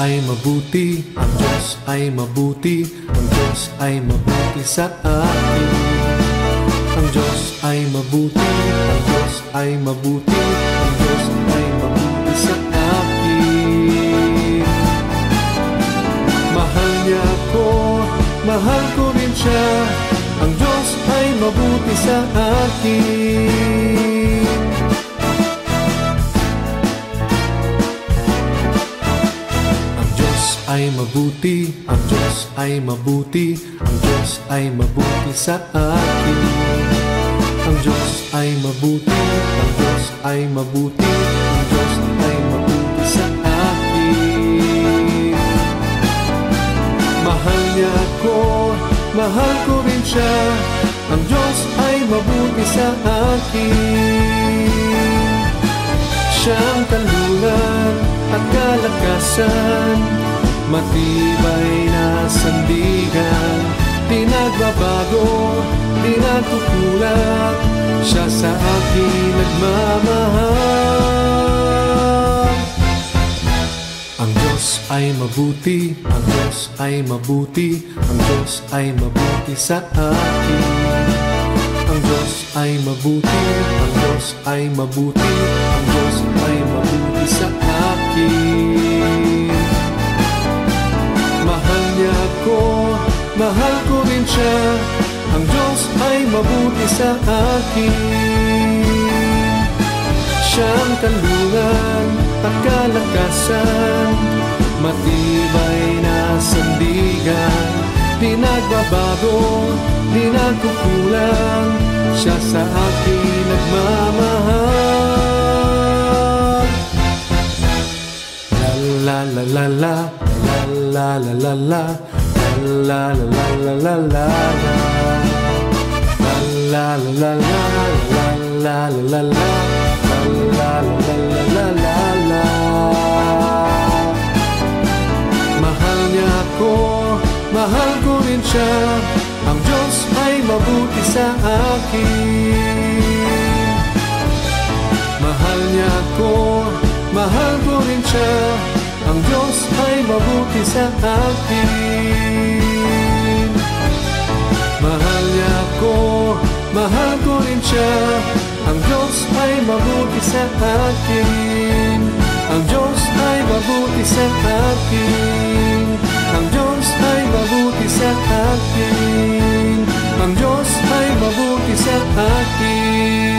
ay mabuti, ang Diyos ay mabuti, ang Diyos ay mabuti sa akin. Ang Diyos ay mabuti, ang Diyos ay mabuti, ang Diyos ay mabuti sa akin. Mahal niya ako, mahal ko rin siya, ang Diyos ay mabuti sa akin. Ay mabuti, ang Diyos ay mabuti, ang Diyos ay mabuti sa akin. Ang Diyos ay mabuti, ang Diyos ay mabuti, ang Diyos ay mabuti sa akin. Mahal niya ako, mahal ko rin siya, ang Diyos ay mabuti sa akin. Siyang talungan at kalakasan Matibay na sandigan Di nagbabago, di nagkukulat Siya sa akin nagmamahal. Ang Diyos ay mabuti, ang Diyos ay mabuti Ang Diyos ay mabuti sa akin. Ang Diyos ay mabuti, ang Diyos ay mabuti, ang Diyos ay mabuti mahal ko rin siya Ang Diyos ay mabuti sa akin. Siya ang kalungan at kalakasan Matibay na sandigan. Di nagbabago, di Siya sa akin nagmamahal. La la la la La la la la la la la la la la la la la la la la la la la la la la la Mahal niya ako, mahal ko rin siya Ang Diyos ay mabuti sa akin Mahal niya ako, mahal ko rin siya ang Diyos ay mabuti sa akin. Mahal niya ako, mahal ko rin siya. Ang Diyos ay mabuti sa akin. Ang Diyos ay mabuti sa akin. Ang Diyos ay mabuti sa akin. Ang Diyos ay mabuti sa akin.